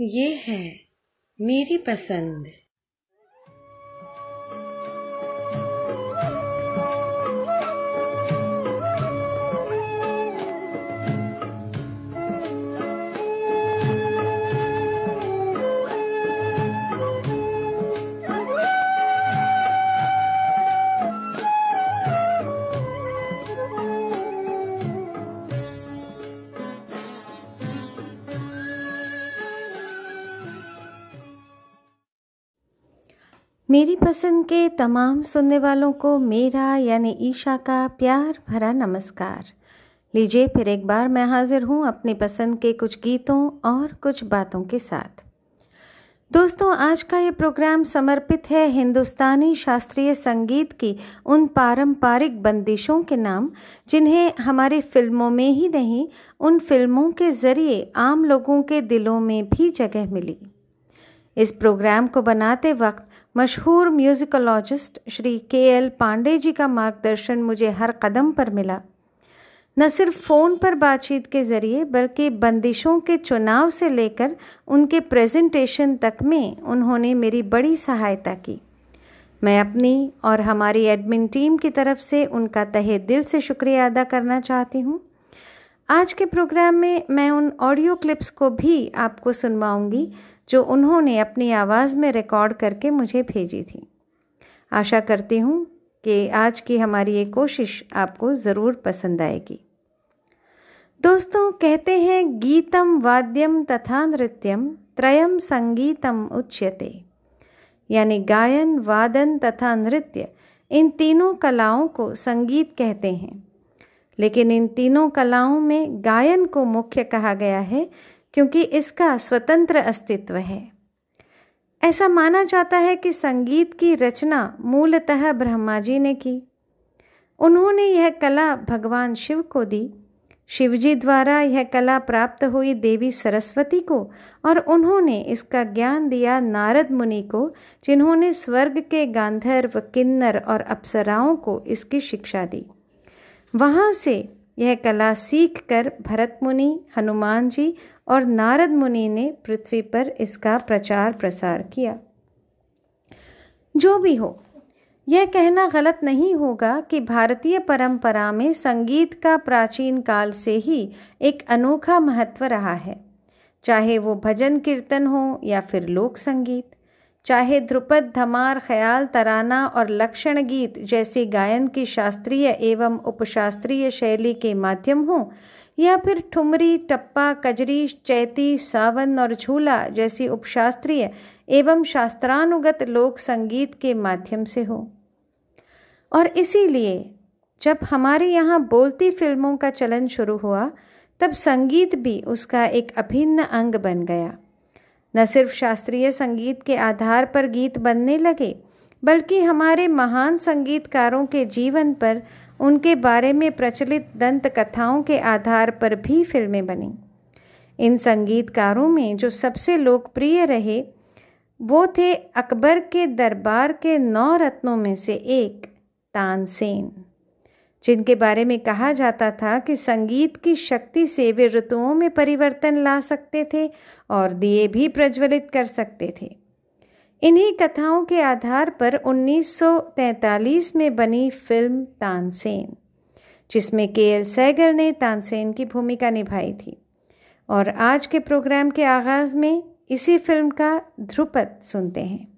ये है मेरी पसंद। मेरी पसंद के तमाम सुनने वालों को मेरा यानी ईशा का प्यार भरा नमस्कार। लीजिए फिर एक बार मैं हाजिर हूँ अपनी पसंद के कुछ गीतों और कुछ बातों के साथ। दोस्तों, आज का ये प्रोग्राम समर्पित है हिंदुस्तानी शास्त्रीय संगीत की उन पारंपरिक बंदिशों के नाम, जिन्हें हमारी फ़िल्मों में ही नहीं, उन फ़िल्मों के ज़रिए आम लोगों के दिलों में भी जगह मिली। इस प्रोग्राम को बनाते वक्त मशहूर म्यूज़िकोलॉजिस्ट श्री के एल पांडे जी का मार्गदर्शन मुझे हर कदम पर मिला। न सिर्फ़ फ़ोन पर बातचीत के ज़रिए, बल्कि बंदिशों के चुनाव से लेकर उनके प्रेजेंटेशन तक में उन्होंने मेरी बड़ी सहायता की। मैं अपनी और हमारी एडमिन टीम की तरफ़ से उनका तहे दिल से शुक्रिया अदा करना चाहती हूँ। आज के प्रोग्राम में मैं उन ऑडियो क्लिप्स को भी आपको सुनवाऊँगी जो उन्होंने अपनी आवाज़ में रिकॉर्ड करके मुझे भेजी थी। आशा करती हूँ कि आज की हमारी ये कोशिश आपको ज़रूर पसंद आएगी। दोस्तों, कहते हैं, गीतम वाद्यम तथा नृत्यम त्रयम संगीतम उच्यते। यानी गायन, वादन तथा नृत्य इन तीनों कलाओं को संगीत कहते हैं। लेकिन इन तीनों कलाओं में गायन को मुख्य कहा गया है क्योंकि इसका स्वतंत्र अस्तित्व है। ऐसा माना जाता है कि संगीत की रचना मूलतः ब्रह्मा जी ने की। उन्होंने यह कला भगवान शिव को दी। शिवजी द्वारा यह कला प्राप्त हुई देवी सरस्वती को और उन्होंने इसका ज्ञान दिया नारद मुनि को, जिन्होंने स्वर्ग के गांधर्व, किन्नर और अप्सराओं को इसकी शिक्षा दी। वहाँ से यह कला सीख कर भरत मुनि, हनुमान जी और नारद मुनि ने पृथ्वी पर इसका प्रचार प्रसार किया। जो भी हो, यह कहना गलत नहीं होगा कि भारतीय परंपरा में संगीत का प्राचीन काल से ही एक अनोखा महत्व रहा है। चाहे वो भजन कीर्तन हो या फिर लोक संगीत, चाहे ध्रुपद धमार, ख्याल, तराना और लक्षण गीत जैसे गायन की शास्त्रीय एवं उपशास्त्रीय शैली के माध्यम हो या फिर ठुमरी, टप्पा, कजरी, चैती, सावन और झूला जैसी उपशास्त्रीय एवं शास्त्रानुगत लोक संगीत के माध्यम से हो। और इसीलिए, जब हमारे यहाँ बोलती फ़िल्मों का चलन शुरू हुआ, तब संगीत भी उसका एक अभिन्न अंग बन गया। न सिर्फ़ शास्त्रीय संगीत के आधार पर गीत बनने लगे, बल्कि हमारे महान संगीतकारों के जीवन पर उनके बारे में प्रचलित दंत कथाओं के आधार पर भी फ़िल्में बनी। इन संगीतकारों में जो सबसे लोकप्रिय रहे, वो थे अकबर के दरबार के नौ रत्नों में से एक तानसेन जिनके बारे में कहा जाता था कि संगीत की शक्ति से वे ऋतुओं में परिवर्तन ला सकते थे और दिए भी प्रज्वलित कर सकते थे। इन्हीं कथाओं के आधार पर 1943 में बनी फ़िल्म तानसेन, जिसमें के एल सैगर ने तानसेन की भूमिका निभाई थी। और आज के प्रोग्राम के आगाज़ में इसी फ़िल्म का ध्रुपद सुनते हैं।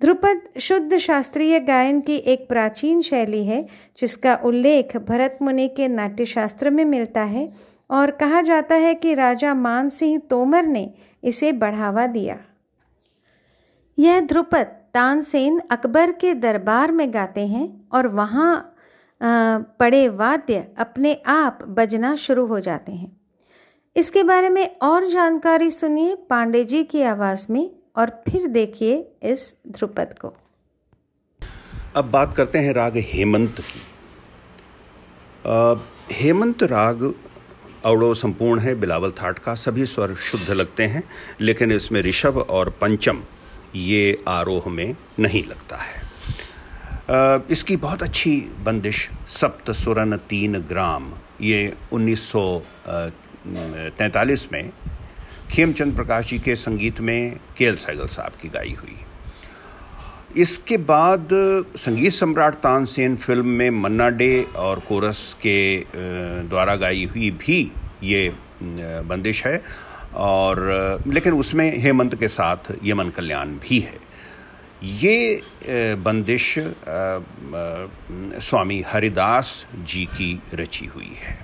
ध्रुपद शुद्ध शास्त्रीय गायन की एक प्राचीन शैली है, जिसका उल्लेख भरत मुनि के नाट्यशास्त्र में मिलता है और कहा जाता है कि राजा मान सिंह तोमर ने इसे बढ़ावा दिया। यह ध्रुपद तानसेन अकबर के दरबार में गाते हैं और वहाँ पड़े वाद्य अपने आप बजना शुरू हो जाते हैं। इसके बारे में और जानकारी सुनिए पांडे जी की आवाज़ में और फिर देखिए इस ध्रुपद को। अब बात करते हैं राग हेमंत की। हेमंत राग अवड़ो संपूर्ण है, बिलावल थाट का, सभी स्वर शुद्ध लगते हैं, लेकिन इसमें ऋषभ और पंचम ये आरोह में नहीं लगता है। इसकी बहुत अच्छी बंदिश सप्त सुरन तीन ग्राम, ये 1943 में खेमचंद प्रकाश जी के संगीत में के एल सैगल साहब की गाई हुई। इसके बाद संगीत सम्राट तानसेन फ़िल्म में मन्ना डे और कोरस के द्वारा गाई हुई भी ये बंदिश है। और, लेकिन उसमें हेमंत के साथ यमन कल्याण भी है। ये बंदिश स्वामी हरिदास जी की रची हुई है।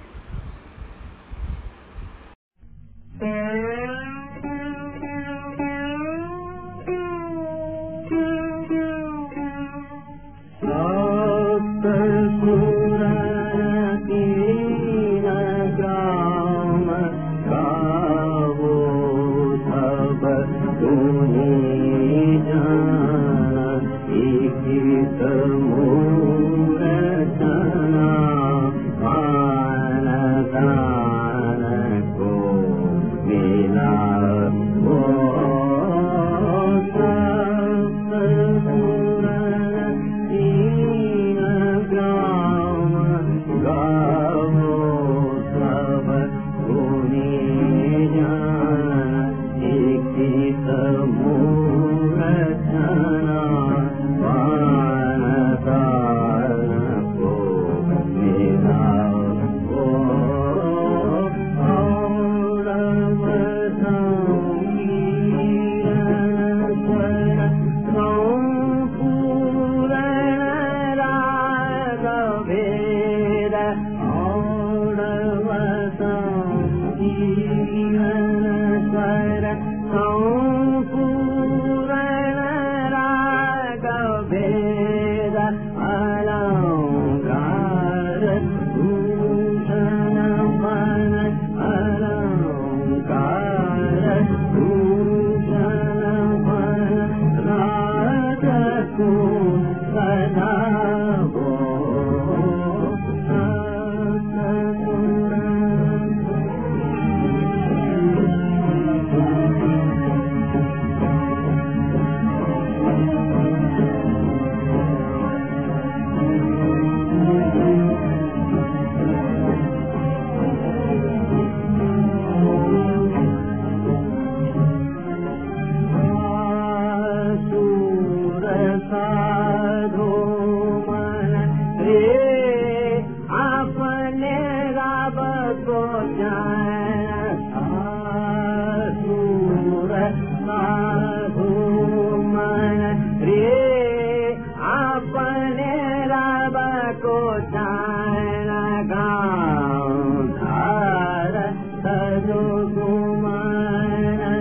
my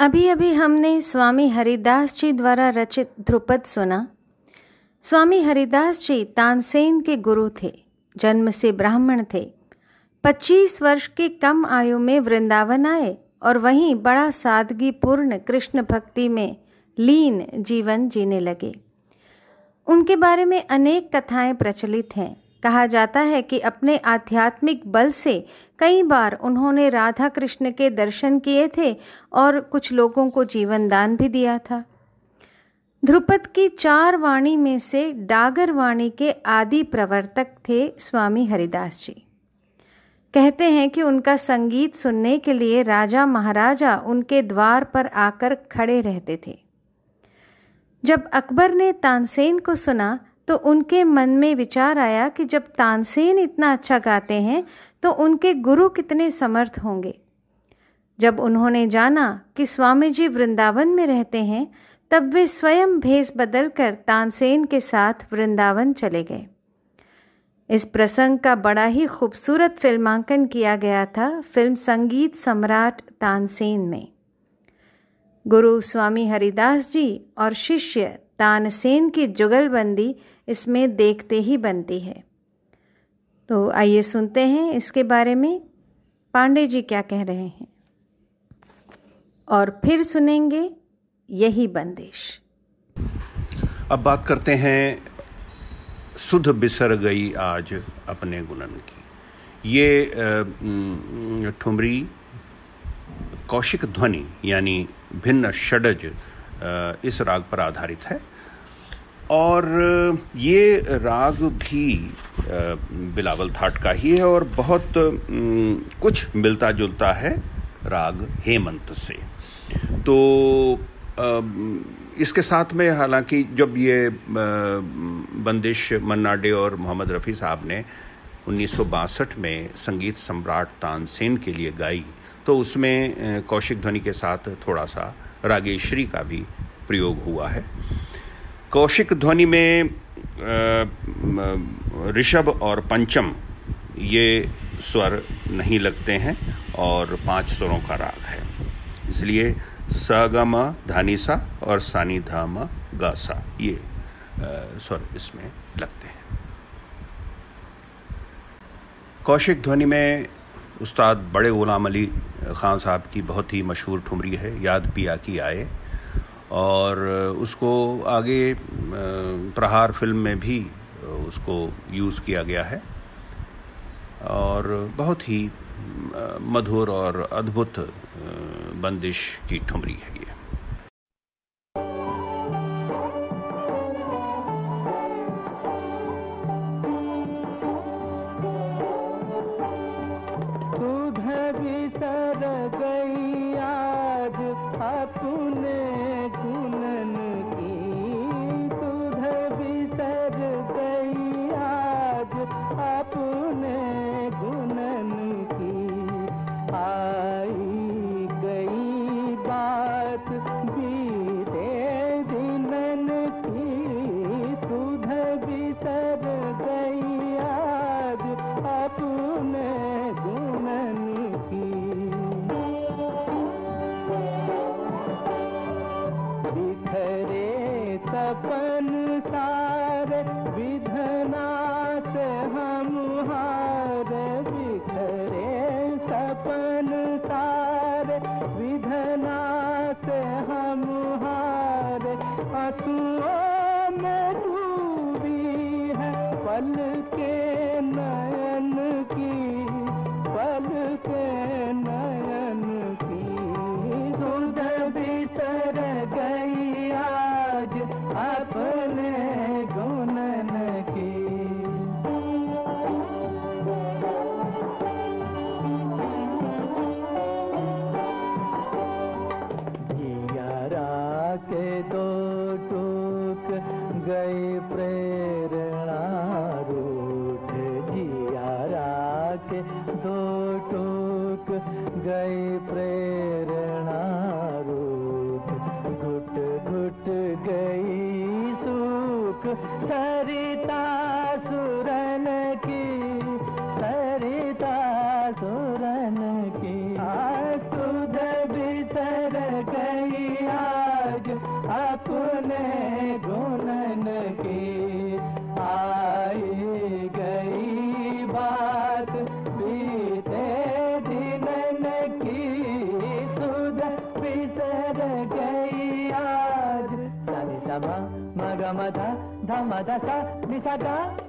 अभी अभी हमने स्वामी हरिदास जी द्वारा रचित ध्रुपद सुना। स्वामी हरिदास जी तानसेन के गुरु थे, जन्म से ब्राह्मण थे। 25 वर्ष की कम आयु में वृंदावन आए और वहीं बड़ा सादगी पूर्ण कृष्ण भक्ति में लीन जीवन जीने लगे। उनके बारे में अनेक कथाएँ प्रचलित हैं। कहा जाता है कि अपने आध्यात्मिक बल से कई बार उन्होंने राधा कृष्ण के दर्शन किए थे और कुछ लोगों को जीवन दान भी दिया था। ध्रुपद की चार वाणी में से डागर वाणी के आदि प्रवर्तक थे स्वामी हरिदास जी। कहते हैं कि उनका संगीत सुनने के लिए राजा महाराजा उनके द्वार पर आकर खड़े रहते थे। जब अकबर ने तानसेन को सुना तो उनके मन में विचार आया कि जब तानसेन इतना अच्छा गाते हैं तो उनके गुरु कितने समर्थ होंगे। जब उन्होंने जाना कि स्वामी जी वृंदावन में रहते हैं, तब वे स्वयं भेष बदल कर तानसेन के साथ वृंदावन चले गए। इस प्रसंग का बड़ा ही खूबसूरत फिल्मांकन किया गया था, फ़िल्म संगीत सम्राट तानसेन में। गुरु स्वामी हरिदास जी और शिष्य तानसेन की जुगलबंदी इसमें देखते ही बनती है। तो आइए सुनते हैं इसके बारे में। पांडे जी क्या कह रहे हैं? और फिर सुनेंगे यही बंदिश। अब बात करते हैं सुध बिसर गई आज अपने गुणन की। ये ठुमरी कौशिक ध्वनि, यानी भिन्न षडज इस राग पर आधारित है। और ये राग भी बिलावल थाट का ही है और बहुत कुछ मिलता जुलता है राग हेमंत से। तो इसके साथ में हालाँकि जब ये बंदिश मन्ना डे और मोहम्मद रफ़ी साहब ने उन्नीस सौ बासठ में संगीत सम्राट तानसेन के लिए गाई तो उसमें कौशिक ध्वनि के साथ थोड़ा सा रागेश्वरी का भी प्रयोग हुआ है। कौशिक ध्वनि में ऋषभ और पंचम, ये स्वर नहीं लगते हैं और पाँच स्वरों का राग है। इसलिए स, ग, म धानी सा और सानी, धा, म, गा, सा, ये स्वर इसमें लगते हैं। कौशिक ध्वनि में उस्ताद बड़े गुलाम अली ख़ान साहब की बहुत ही मशहूर ठुमरी है, याद पिया की आए। और उसको आगे प्रहार फ़िल्म में भी उसको यूज़ किया गया है। और बहुत ही मधुर और अद्भुत बंदिश की ठुमरी है ये। अपन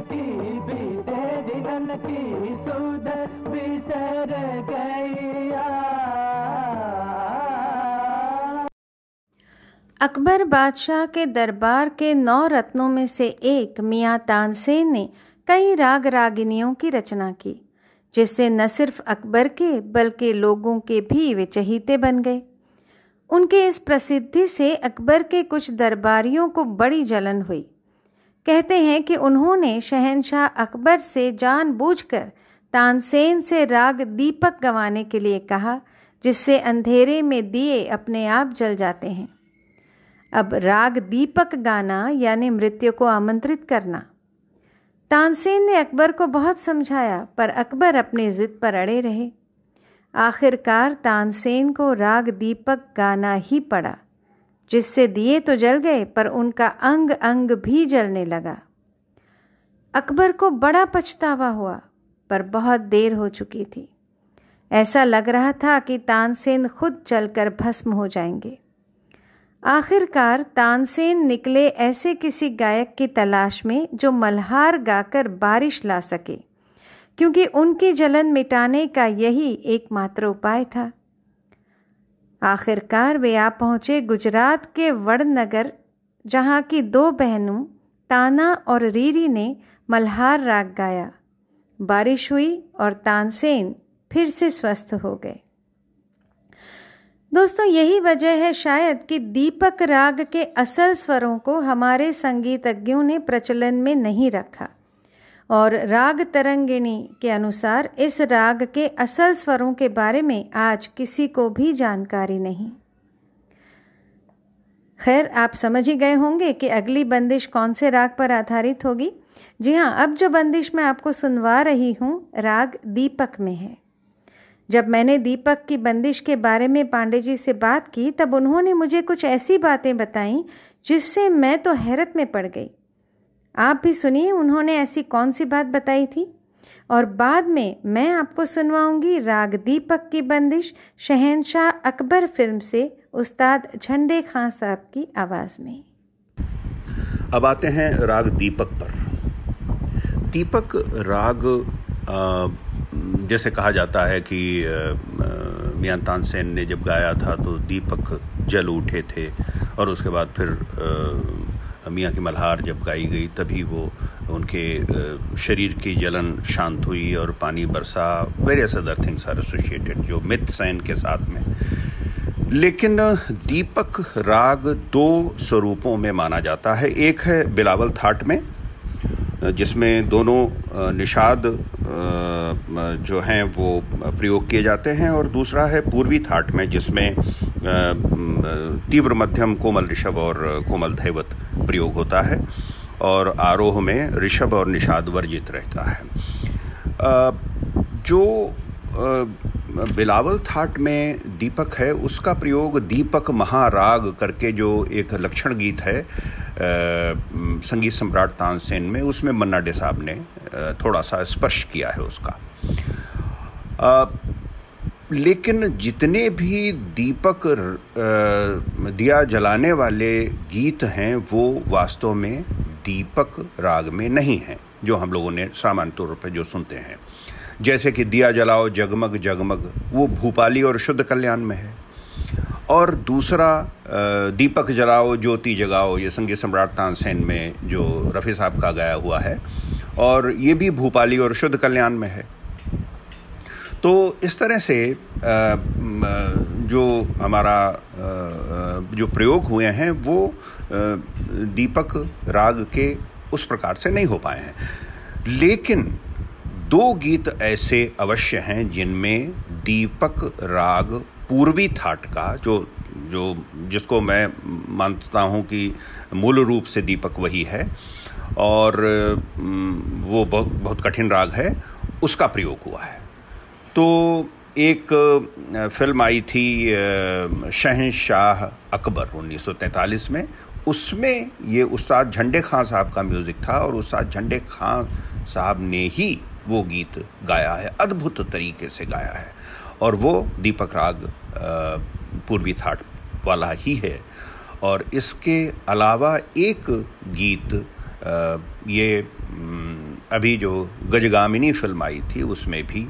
की की सुध बिसर अकबर बादशाह के दरबार के नौ रत्नों में से एक मियाँ तानसेन ने कई राग रागिनियों की रचना की, जिससे न सिर्फ़ अकबर के, बल्कि लोगों के भी वे चहीते बन गए। उनके इस प्रसिद्धि से अकबर के कुछ दरबारियों को बड़ी जलन हुई। कहते हैं कि उन्होंने शहनशाह अकबर से जानबूझकर तानसेन से राग दीपक गवाने के लिए कहा, जिससे अंधेरे में दिए अपने आप जल जाते हैं। अब राग दीपक गाना यानी मृत्यु को आमंत्रित करना। तानसेन ने अकबर को बहुत समझाया, पर अकबर अपनी जिद पर अड़े रहे। आखिरकार तानसेन को राग दीपक गाना ही पड़ा। जिससे दिए तो जल गए, पर उनका अंग अंग भी जलने लगा। अकबर को बड़ा पछतावा हुआ, पर बहुत देर हो चुकी थी। ऐसा लग रहा था कि तानसेन खुद जलकर भस्म हो जाएँगे। आखिरकार तानसेन निकले ऐसे किसी गायक की तलाश में जो मल्हार गाकर बारिश ला सके, क्योंकि उनकी जलन मिटाने का यही एकमात्र उपाय था। आखिरकार वे आ पहुँचे गुजरात के वड़नगर, जहाँ की दो बहनों, ताना और रीरी ने मल्हार राग गाया। बारिश हुई और तानसेन फिर से स्वस्थ हो गए। दोस्तों, यही वजह है शायद कि दीपक राग के असल स्वरों को हमारे संगीतज्ञों ने प्रचलन में नहीं रखा। और राग तरंगिणी के अनुसार इस राग के असल स्वरों के बारे में आज किसी को भी जानकारी नहीं। खैर, आप समझ ही गए होंगे कि अगली बंदिश कौन से राग पर आधारित होगी। जी हाँ अब जो बंदिश मैं आपको सुनवा रही हूँ, राग दीपक में है। जब मैंने दीपक की बंदिश के बारे में पांडे जी से बात की, तब उन्होंने मुझे कुछ ऐसी बातें बताई जिससे मैं तो हैरत में पड़ गई। आप भी सुनिए, उन्होंने ऐसी कौन सी बात बताई थी? और बाद में मैं आपको सुनवाऊँगी राग दीपक की बंदिश शहनशाह अकबर फ़िल्म से उस्ताद झंडे खां साहब की आवाज़ में। अब आते हैं राग दीपक पर। दीपक, राग जैसे कहा जाता है कि मियाँ तानसेन ने जब गाया था तो दीपक जल उठे थे और उसके बाद फिर मियाँ की मल्हार जब गाई गई, तभी वो उनके शरीर की जलन शांत हुई और पानी बरसा। Various other things are associated जो मिथ्स सैन के साथ में। लेकिन दीपक राग दो स्वरूपों में माना जाता है। एक है बिलावल थाट में जिसमें दोनों निषाद जो हैं, वो प्रयोग किए जाते हैं और दूसरा है पूर्वी थाट में, जिसमें तीव्र मध्यम कोमल ऋषभ और कोमल धैवत प्रयोग होता है और आरोह में ऋषभ और निषाद वर्जित रहता है। जो बिलावल थाट में दीपक है, उसका प्रयोग दीपक महाराग करके जो एक लक्षण गीत है संगीत सम्राट तानसेन में उसमें मन्ना डे साहब ने थोड़ा सा स्पर्श किया है उसका। लेकिन जितने भी दीपक दिया जलाने वाले गीत हैं, वो वास्तव में दीपक राग में नहीं हैं, जो हम लोगों ने सामान्य तौर पर जो सुनते हैं। जैसे कि दिया जलाओ जगमग जगमग, वो भूपाली और शुद्ध कल्याण में है। और दूसरा दीपक जलाओ, ज्योति जगाओ, ये संगीत सम्राट तानसेन में जो रफ़ी साहब का गाया हुआ है, और ये भी भूपाली और शुद्ध कल्याण में है। तो इस तरह से जो हमारा जो प्रयोग हुए हैं, वो दीपक राग के उस प्रकार से नहीं हो पाए हैं। लेकिन दो गीत ऐसे अवश्य हैं जिनमें दीपक राग पूर्वी थाट का, जो जो, जिसको मैं मानता हूँ कि मूल रूप से दीपक वही है, और वो बहुत बहुत कठिन राग है, उसका प्रयोग हुआ है। तो एक फ़िल्म आई थी शहनशाह अकबर 1943 में। उसमें ये उस्ताद झंडे खां साहब का म्यूज़िक था, और उस्ताद झंडे खां साहब ने ही वो गीत गाया है, अद्भुत तरीके से गाया है। और वो दीपक राग पूर्वी थाट वाला ही है। और इसके अलावा एक गीत ये अभी जो गजगामिनी फ़िल्म आई थी, उसमें भी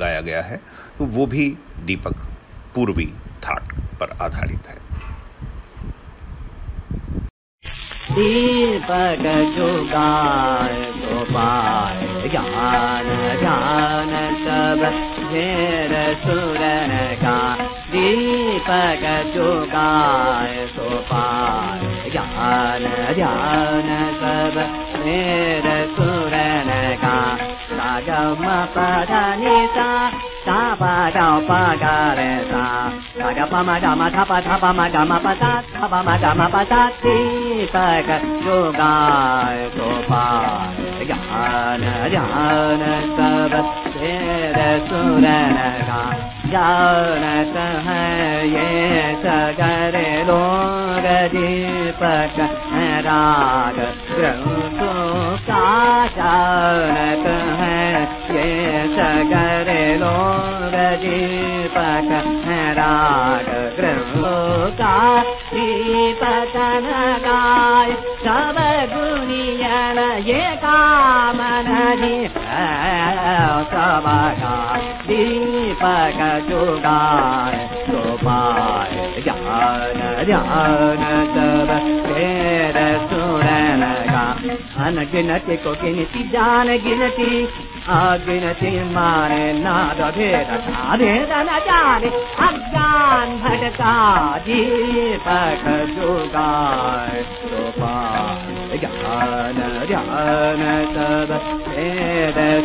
गाया गया है तो वो भी दीपक पूर्वी थाट पर आधारित है। दीपक जुगार गोपाल ज्ञान ज्ञान सब। घेर सुरन का दीपक जुगार गोपाल ज्ञान ज्ञान सब घेर सुरन का। सागम पधनि सा सा पा गा पा गा रे सा। सा गा पा मा गा मा धा पा धा पा मा गा मा पा सा धा पा मा गा मा पा सा ती सा जो गा सो पा ज्ञान ज्ञान सब जानत है ये सगर लोग दीपक राग ग्रंथो का जानत है ये सगर दीपक का दीपक गाय सब गुनियन ये कामन सब दीपक सब फेर सुरन का गिनती जान गिनती अगिनती मारे नाद भेद साधे न अज्ञान भटका दीपक जुगार गोपाल ज्ञान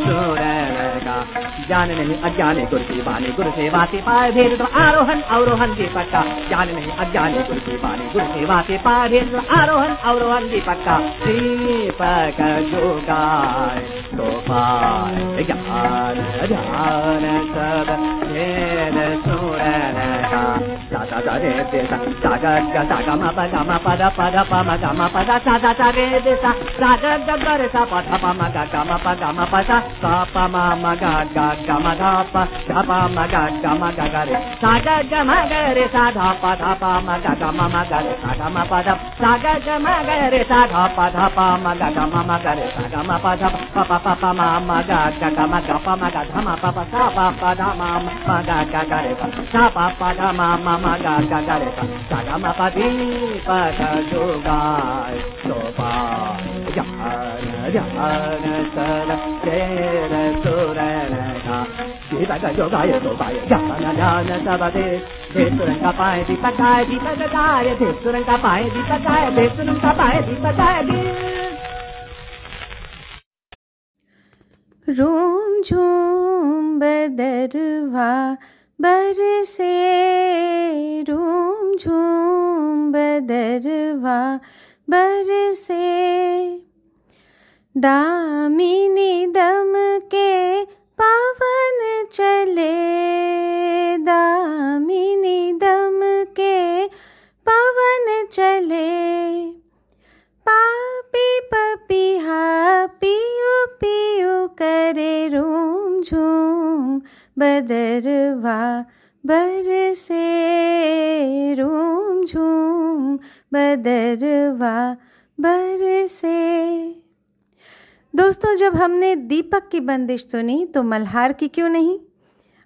सब ज्ञान नहीं अज्ञानी गुरु की बानी गुरु से पाए भेद तो आरोहण अवरोहण दीपक का ज्ञान नहीं अज्ञानी गुरु की बानी गुरु से पाए भेद तो आरोहण, अवरोहण दीपक का दीपक जोगाय तो पाए ज्ञान ध्यान सब भेद सुरन का सा सा रे दे सा सा ग ग सा ग म प ग म प द प द प म ग म प द सा सा सा रे दे सा सा ग ग ग रे सा प ध प म ग ग म प ग म प सा सा प म म ग ग ग म ध प ध प म ग ग म ग ग रे सा ग ग म ग रे सा ध प ध प म ग ग म म ग रे सा ग म प ध सा ग ग म ग रे सा ध प ध प म ग ग म म ग रे सा ग म प ध प प प प म म ग ग ग म ग प म ग ध म प प सा प प ध म म ग ग ग। रे सा प प ध म म म ग ग ग रे सा सा ग म प धी प ध जोगाय सो पा ज्ञान ध्यान सर तेर सुरन का दीपक जोगाय जोगाय ज्ञान ध्यान सब दे दे। सुरन का पाए दीपक गाय दीपक गाय दे। सुरन का पाए दीपक गाय दे। सुरन का पाए दीपक गाय दे। रोम झूम बदरवा बरसे रूम झूम बदरवा बरसे दामिनी दम के पवन चले, दामिनी दम के पवन चले। पापी पपिहा पियो पियो झूम बदरवा बरसे रोम झूम, बदरवा बरसे दोस्तों, जब हमने दीपक की बंदिश सुनी तो मल्हार की क्यों नहीं?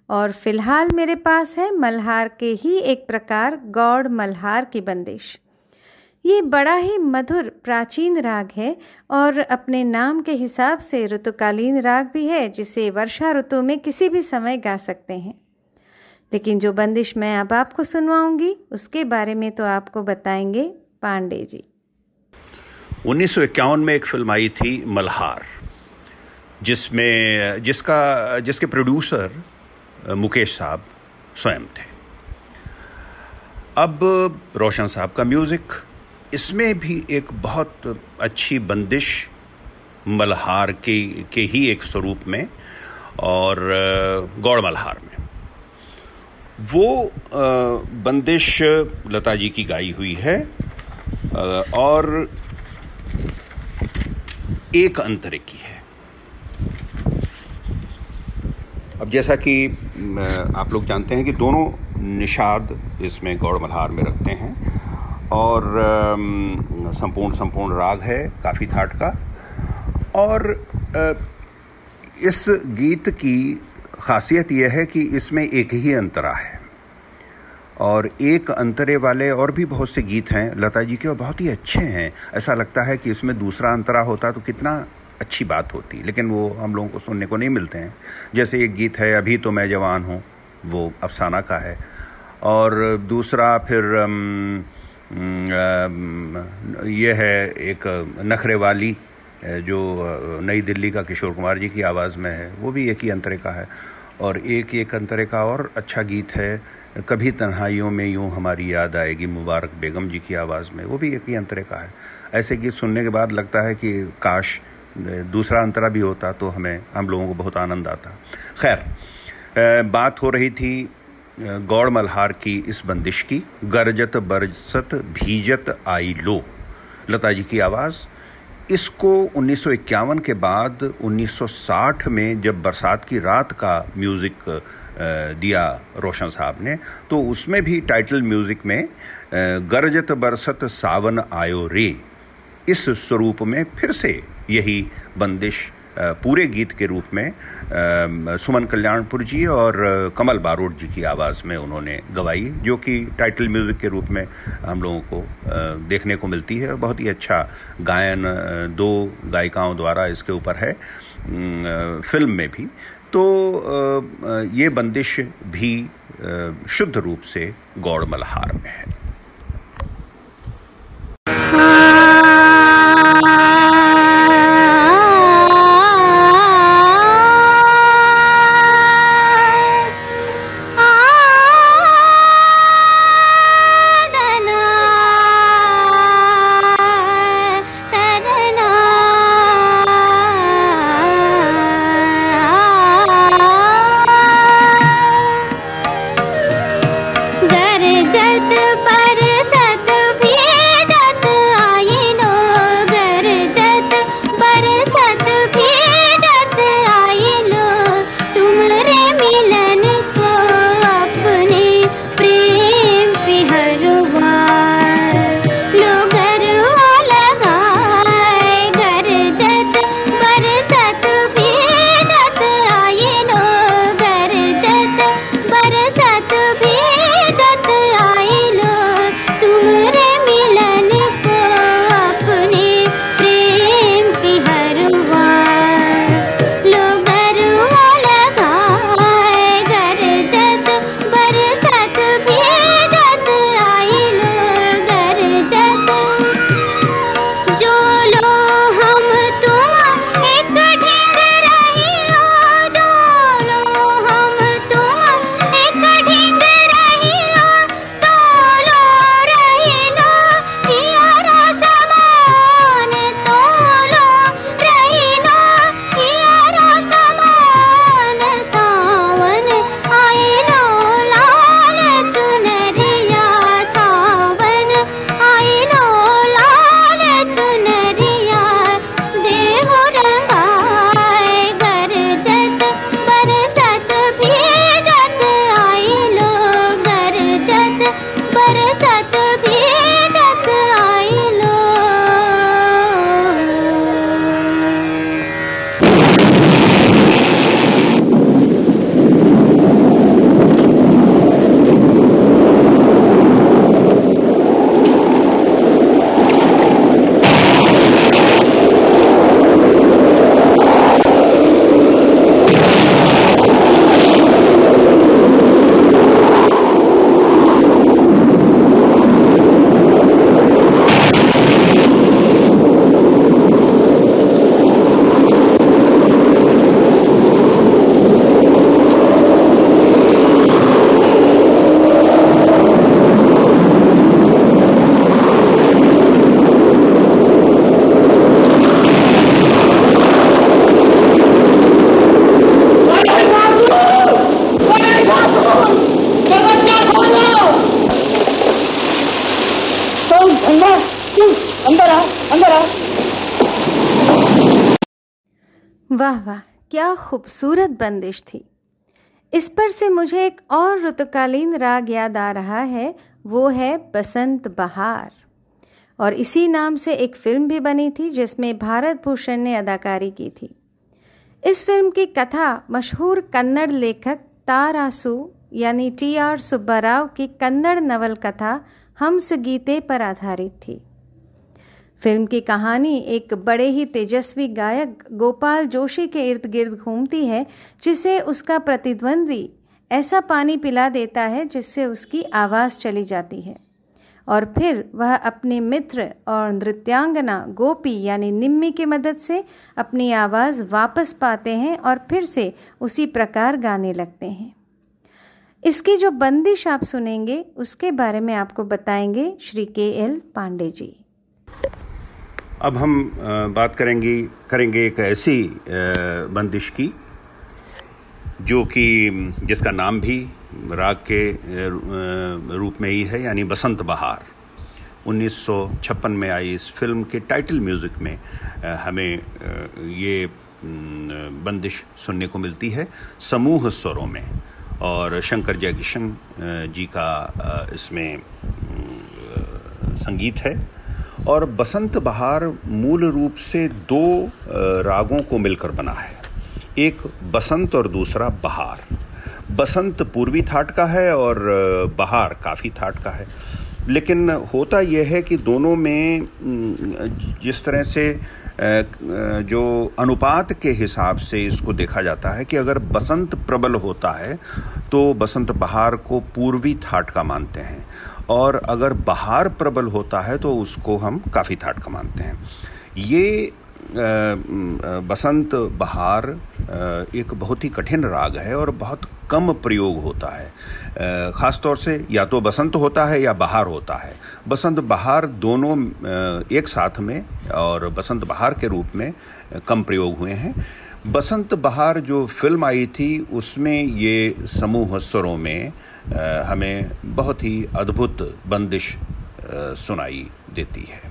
और फ़िलहाल मेरे पास है मल्हार के ही एक प्रकार गौड़ मल्हार की बंदिश। ये बड़ा ही मधुर प्राचीन राग है और अपने नाम के हिसाब से ऋतुकालीन राग भी है, जिसे वर्षा ऋतु में किसी भी समय गा सकते हैं। लेकिन जो बंदिश मैं अब आपको सुनवाऊँगी, उसके बारे में तो आपको बताएँगे पांडे जी। उन्नीस सौ इक्यावन में एक फ़िल्म आई थी, मल्हार, जिसमें, जिसका, जिसके प्रोड्यूसर मुकेश साहब स्वयं थे। अब रोशन साहब का म्यूज़िक इसमें भी एक बहुत अच्छी बंदिश मल्हार के के ही एक स्वरूप में और गौड़ मल्हार में। वो बंदिश लता जी की गाई हुई है और एक अंतरे की है। अब जैसा कि आप लोग जानते हैं कि दोनों निषाद इसमें गौड़ मल्हार में रखते हैं। और संपूर्ण संपूर्ण राग है, काफ़ी थाट का। और इस गीत की खासियत यह है कि इसमें एक ही अंतरा है। और एक अंतरे वाले और भी बहुत से गीत हैं, लता जी के, और बहुत ही अच्छे हैं। ऐसा लगता है कि इसमें दूसरा अंतरा होता तो कितना अच्छी बात होती, लेकिन वो हम लोगों को सुनने को नहीं मिलते हैं। जैसे एक गीत है, अभी तो मैं जवान हूँ वो अफसाना का है। और दूसरा फिर ये है एक नखरे वाली जो नई दिल्ली का किशोर कुमार जी की आवाज़ में है। वो भी एक ही अंतरे का है। और एक एक अंतरे का और अच्छा गीत है, कभी तन्हाइयों में यूँ हमारी याद आएगी, मुबारक बेगम जी की आवाज़ में। वो भी एक ही अंतरे का है। ऐसे गीत सुनने के बाद लगता है कि काश दूसरा अंतरा भी होता तो हमें, हम लोगों को बहुत आनंद आता। खैर बात हो रही थी गौड़ मल्हार की इस बंदिश की, गरजत बरसत भीजत आई लो। लता जी की आवाज़। इसको 1951 के बाद 1960 में जब बरसात की रात का म्यूज़िक दिया रोशन साहब ने तो उसमें भी टाइटल म्यूज़िक में गरजत बरसत सावन आयो रे। इस स्वरूप में फिर से यही बंदिश पूरे गीत के रूप में सुमन कल्याणपुर जी और कमल बारोट जी की आवाज़ में उन्होंने गवाई, जो कि टाइटल म्यूज़िक के रूप में हम लोगों को देखने को मिलती है। बहुत ही अच्छा गायन दो गायिकाओं द्वारा इसके ऊपर है फ़िल्म में भी। तो ये बंदिश भी शुद्ध रूप से गौड़ मल्हार में है। खूबसूरत बंदिश थी। इस पर से मुझे एक और ऋतुकालीन राग याद आ रहा है, वो है बसंत बहार। और इसी नाम से एक फ़िल्म भी बनी थी, जिसमें भारत भूषण ने अदाकारी की थी। इस फ़िल्म की कथा मशहूर कन्नड़ लेखक तारासु, यानी टी आर सुब्बाराव की कन्नड़ नवल कथा हम्स गीते पर आधारित थी। फ़िल्म की कहानी एक बड़े ही तेजस्वी गायक गोपाल जोशी के इर्द गिर्द घूमती है, जिसे उसका प्रतिद्वंद्वी ऐसा पानी पिला देता है जिससे उसकी आवाज़ चली जाती है। और फिर वह अपने मित्र और नृत्यांगना गोपी यानी निम्मी की मदद से अपनी आवाज़ वापस पाते हैं और फिर से उसी प्रकार गाने लगते हैं। इसकी जो बंदिश आप सुनेंगे, उसके बारे में आपको बताएँगे श्री के एल पांडे जी। अब हम बात करेंगे करेंगे एक ऐसी बंदिश की, जो कि, जिसका नाम भी राग के रूप में ही है, यानी बसंत बहार। 1956 में आई इस फ़िल्म के टाइटल म्यूज़िक में हमें ये बंदिश सुनने को मिलती है समूह स्वरों में। और शंकर जयकिशन जी का इसमें संगीत है। और बसंत बहार मूल रूप से दो रागों को मिलकर बना है। एक बसंत और दूसरा बहार। बसंत पूर्वी थाट का है और बहार काफ़ी थाट का है। लेकिन होता यह है कि दोनों में जिस तरह से जो अनुपात के हिसाब से इसको देखा जाता है कि अगर बसंत प्रबल होता है तो बसंत बहार को पूर्वी थाट का मानते हैं। और अगर बहार प्रबल होता है तो उसको हम काफ़ी थाट का मानते हैं। ये बसंत बहार एक बहुत ही कठिन राग है और बहुत कम प्रयोग होता है। ख़ास तौर से या तो बसंत होता है या बहार होता है। बसंत, बहार दोनों एक साथ में और बसंत, बहार के रूप में कम प्रयोग हुए हैं। बसंत, बहार जो फ़िल्म आई थी, उसमें ये समूह स्वरों में हमें बहुत ही अद्भुत बंदिश सुनाई देती है।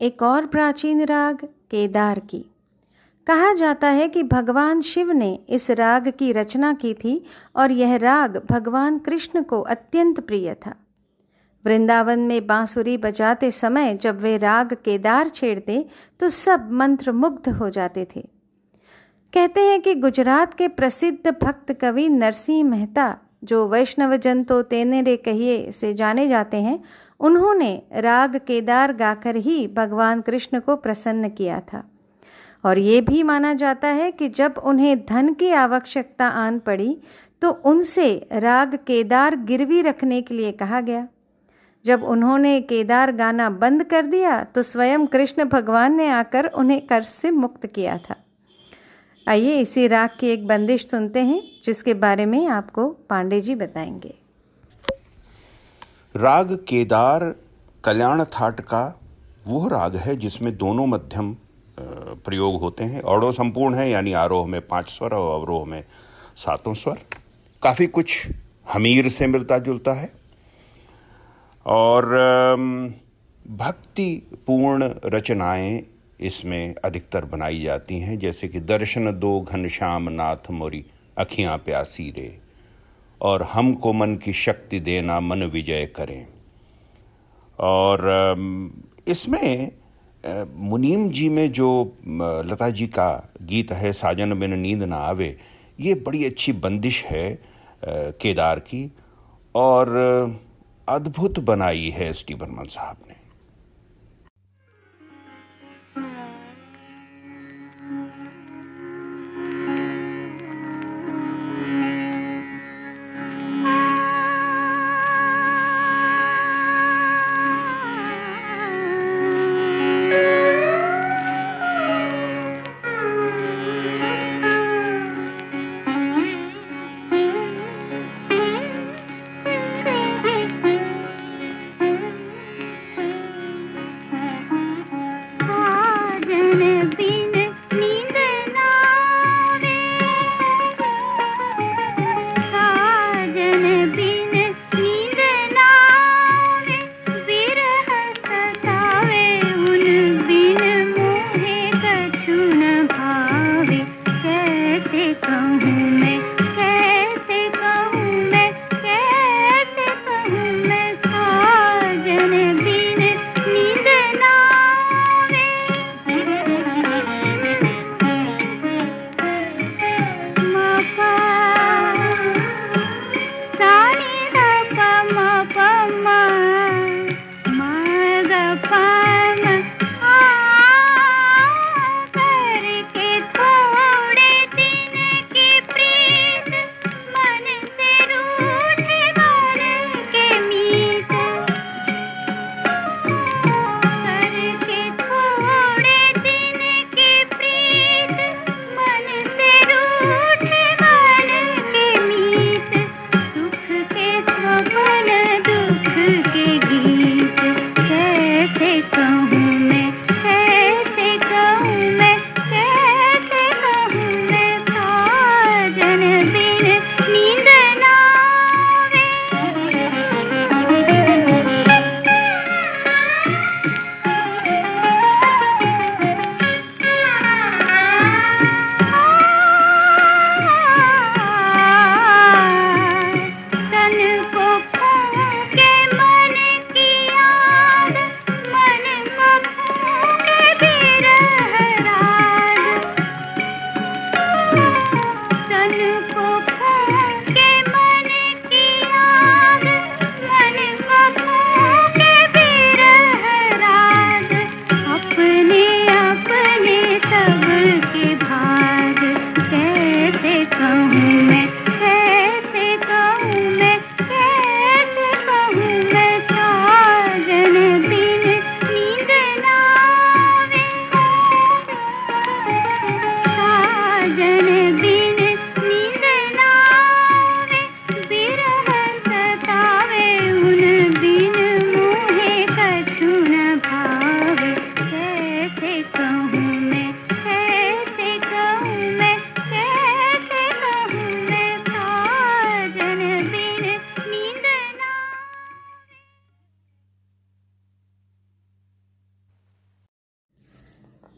एक और प्राचीन राग, केदार की। कहा जाता है कि भगवान शिव ने इस राग की रचना की थी और यह राग भगवान कृष्ण को अत्यंत प्रिय था। वृंदावन में बांसुरी बजाते समय जब वे राग केदार छेड़ते तो सब मंत्र मुग्ध हो जाते थे। कहते हैं कि गुजरात के प्रसिद्ध भक्त कवि नरसिंह मेहता, जो वैष्णव जन तो तेनेरे कहिए से जाने जाते हैं उन्होंने राग केदार गाकर ही भगवान कृष्ण को प्रसन्न किया था। और ये भी माना जाता है कि जब उन्हें धन की आवश्यकता आन पड़ी तो उनसे राग केदार गिरवी रखने के लिए कहा गया। जब उन्होंने केदार गाना बंद कर दिया तो स्वयं कृष्ण भगवान ने आकर उन्हें कर्ज से मुक्त किया था। आइए इसी राग की एक बंदिश सुनते हैं, जिसके बारे में आपको पांडे जी बताएँगे। राग केदार कल्याण थाट का वो राग है जिसमें दोनों मध्यम प्रयोग होते हैं। औड़ो संपूर्ण है, यानी आरोह में पाँच स्वर और अवरोह में सातों स्वर। काफ़ी कुछ हमीर से मिलता जुलता है। और भक्ति पूर्ण रचनाएँ इसमें अधिकतर बनाई जाती हैं, जैसे कि दर्शन दो घनश्याम नाथ मोरी, अखियाँ प्यासी रे। और हमको मन की शक्ति देना, मन विजय करें। और इसमें मुनीम जी में जो लता जी का गीत है, साजन बिन नींद ना आवे, ये बड़ी अच्छी बंदिश है केदार की। और, अद्भुत बनाई है एस टी बर्मन साहब ने।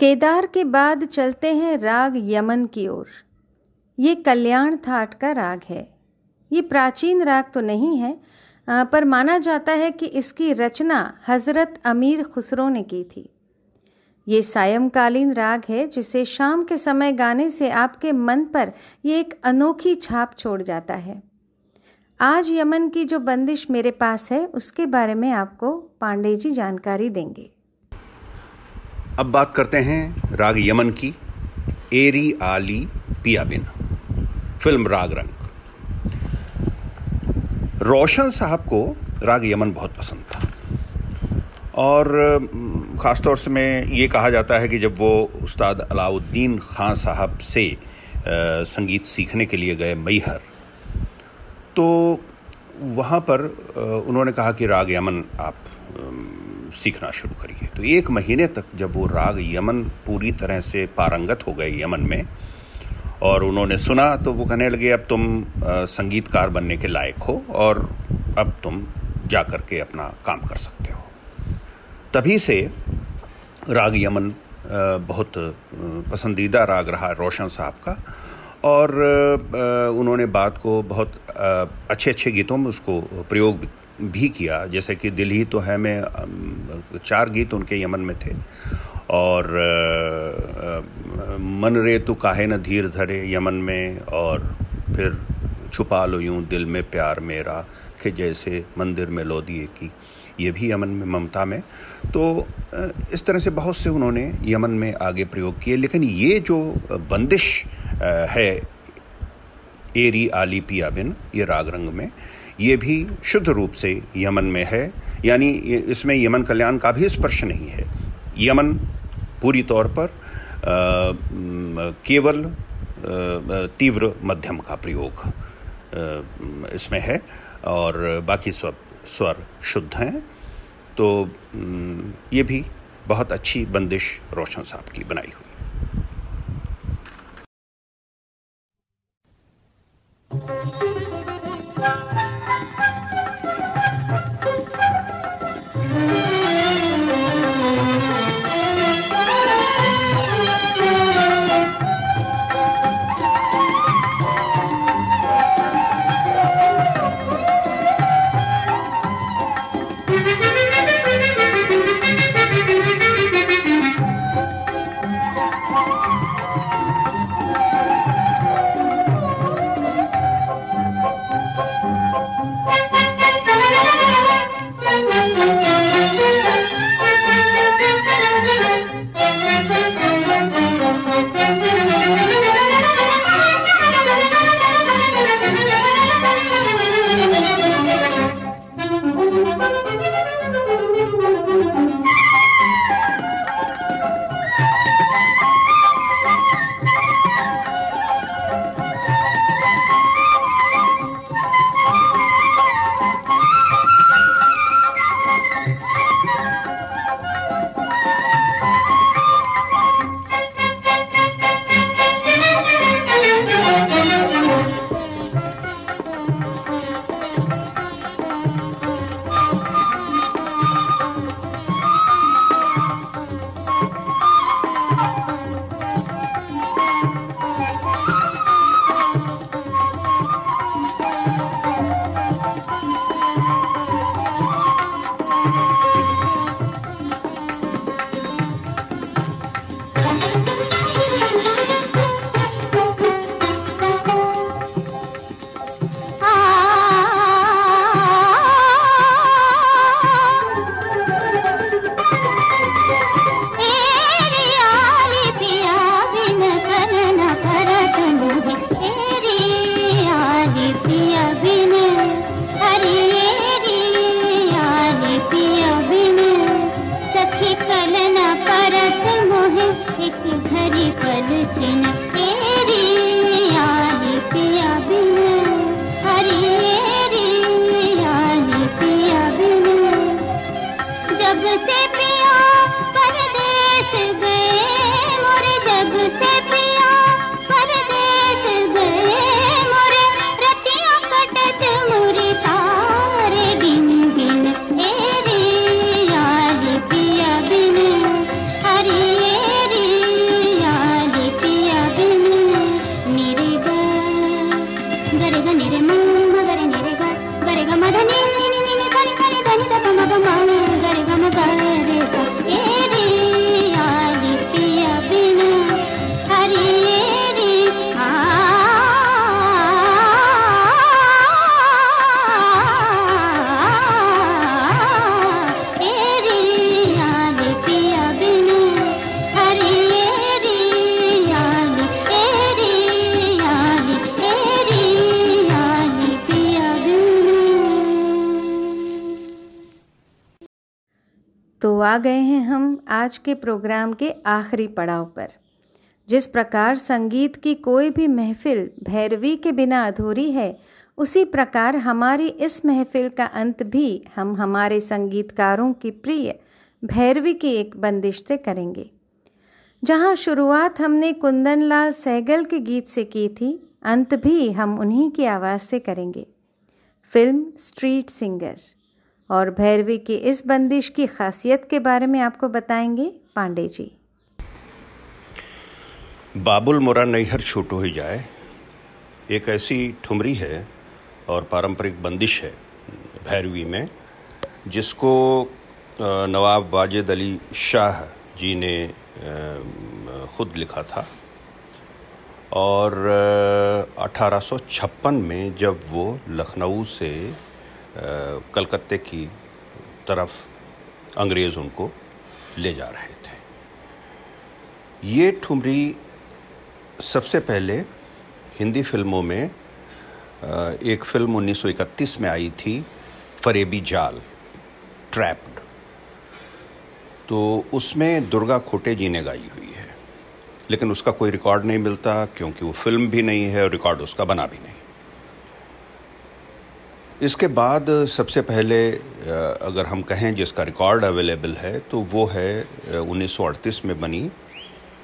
केदार के बाद चलते हैं राग यमन की ओर। ये कल्याण थाट का राग है। ये प्राचीन राग तो नहीं है पर माना जाता है कि इसकी रचना हज़रत अमीर खुसरो ने की थी। ये सायंकालीन राग है, जिसे शाम के समय गाने से आपके मन पर ये एक अनोखी छाप छोड़ जाता है। आज यमन की जो बंदिश मेरे पास है, उसके बारे में आपको पांडे जी जानकारी देंगे। अब बात करते हैं राग यमन की, एरी आली पियाबिन फ़िल्म राग रंग। रोशन साहब को राग यमन बहुत पसंद था। और ख़ास तौर से मैं ये कहा जाता है कि जब वो उस्ताद अलाउद्दीन ख़ान साहब से संगीत सीखने के लिए गए मैहर तो वहाँ पर उन्होंने कहा कि राग यमन आप सीखना शुरू करिए। तो एक महीने तक जब वो राग यमन पूरी तरह से पारंगत हो गए यमन में, और उन्होंने सुना तो वो कहने लगे, अब तुम संगीतकार बनने के लायक हो, और अब तुम जा कर के अपना काम कर सकते हो। तभी से राग यमन बहुत पसंदीदा राग रहा रोशन साहब का, और उन्होंने बात को बहुत अच्छे अच्छे गीतों में उसको प्रयोग भी किया। जैसे कि दिल ही तो है मैं चार गीत उनके यमन में थे। और मन रे तू काहे न धीर धरे यमन में, और फिर छुपा लो यूँ दिल में प्यार मेरा कि जैसे मंदिर में लो दिए की। ये भी यमन में, ममता में। तो इस तरह से बहुत से उन्होंने यमन में आगे प्रयोग किए। लेकिन ये जो बंदिश है, एरी आली पिया बिन, ये राग रंग में ये भी शुद्ध रूप से यमन में है। यानी इसमें यमन कल्याण का भी स्पर्श नहीं है। यमन पूरी तौर पर केवल तीव्र मध्यम का प्रयोग इसमें है। और बाकी सब स्वर शुद्ध हैं। तो ये भी बहुत अच्छी बंदिश रोशन साहब की बनाई हुई। thank you के प्रोग्राम के आखिरी पड़ाव पर। जिस प्रकार संगीत की कोई भी महफिल भैरवी के बिना अधूरी है, उसी प्रकार हमारी इस महफिल का अंत भी हम हमारे संगीतकारों की प्रिय भैरवी की एक बंदिश से करेंगे। जहाँ शुरुआत हमने कुंदन लाल सहगल के गीत से की थी, अंत भी हम उन्हीं की आवाज़ से करेंगे। Film street singer. और भैरवी की इस बंदिश की खासियत के बारे में आपको बताएँगे पांडे जी। बाबुल मोरा नैहर छूटो ही जाए। एक ऐसी ठुमरी है और पारंपरिक बंदिश है भैरवी में, जिसको नवाब वाजिद अली शाह जी ने खुद लिखा था। और 1856 में जब वो लखनऊ से कलकत्ते की तरफ़ अंग्रेज़ उनको ले जा रहे थे। ये ठुमरी सबसे पहले हिंदी फ़िल्मों में एक फ़िल्म 1931 में आई थी, फरेबी जाल ट्रैप्ड तो उसमें दुर्गा खोटे जी ने गाई हुई है। लेकिन उसका कोई रिकॉर्ड नहीं मिलता, क्योंकि वो फ़िल्म भी नहीं है और रिकॉर्ड उसका बना भी नहीं। इसके बाद सबसे पहले अगर हम कहें जिसका रिकॉर्ड अवेलेबल है तो वो है 1938 में बनी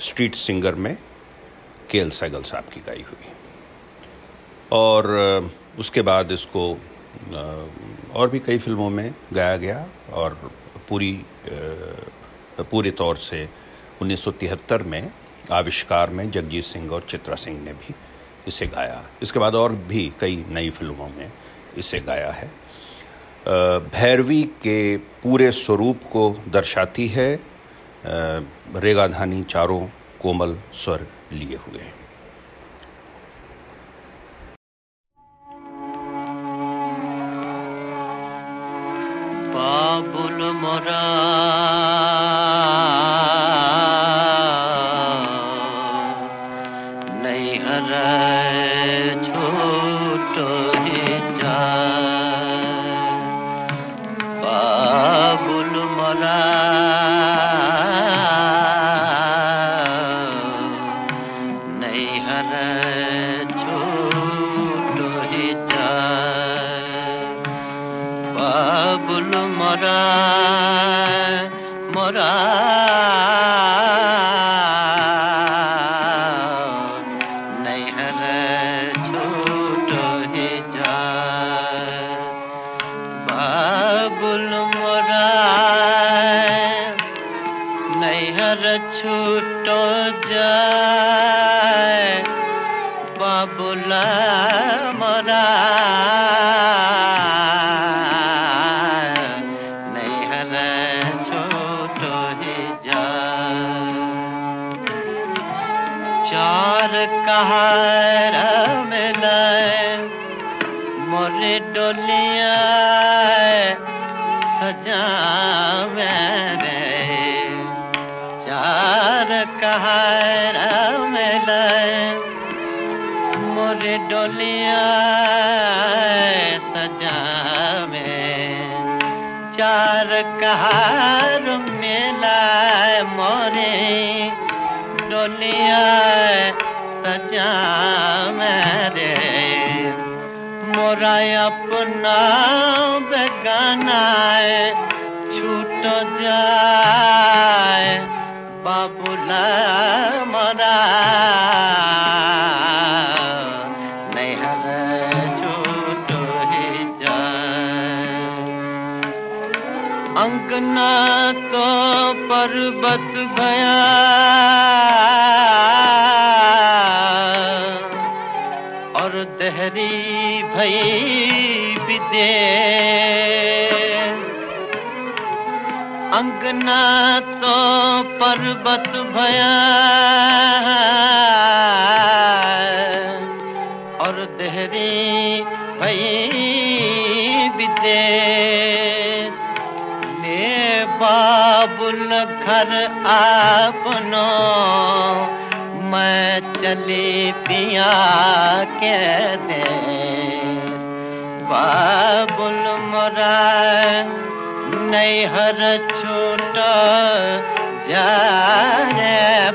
स्ट्रीट सिंगर में केल सैगल साहब की गाई हुई। और उसके बाद इसको और भी कई फ़िल्मों में गाया गया और पूरी पूरे तौर से 1973 में आविष्कार में जगजीत सिंह और चित्रा सिंह ने भी इसे गाया। इसके बाद और भी कई नई फ़िल्मों में इसे गाया है। भैरवी के पूरे स्वरूप को दर्शाती है। रेगाधानी चारों कोमल स्वर लिए हुए हैं। बाबुल मोरा चार कहार मेला मोरे। डोलिया सजा मेरे। मोरा अपना बेगाना छूट जाए बाबूला अंगना तो पर्वत भया और दहरी भई विदे। अंगना तो पर्वत भया। घर आपनो मैं चली पिया के दे। बाबुल मोरा नैहर छूट जा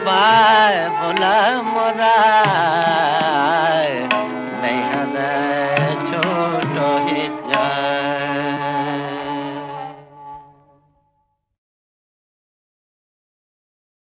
बाबुल मोरा।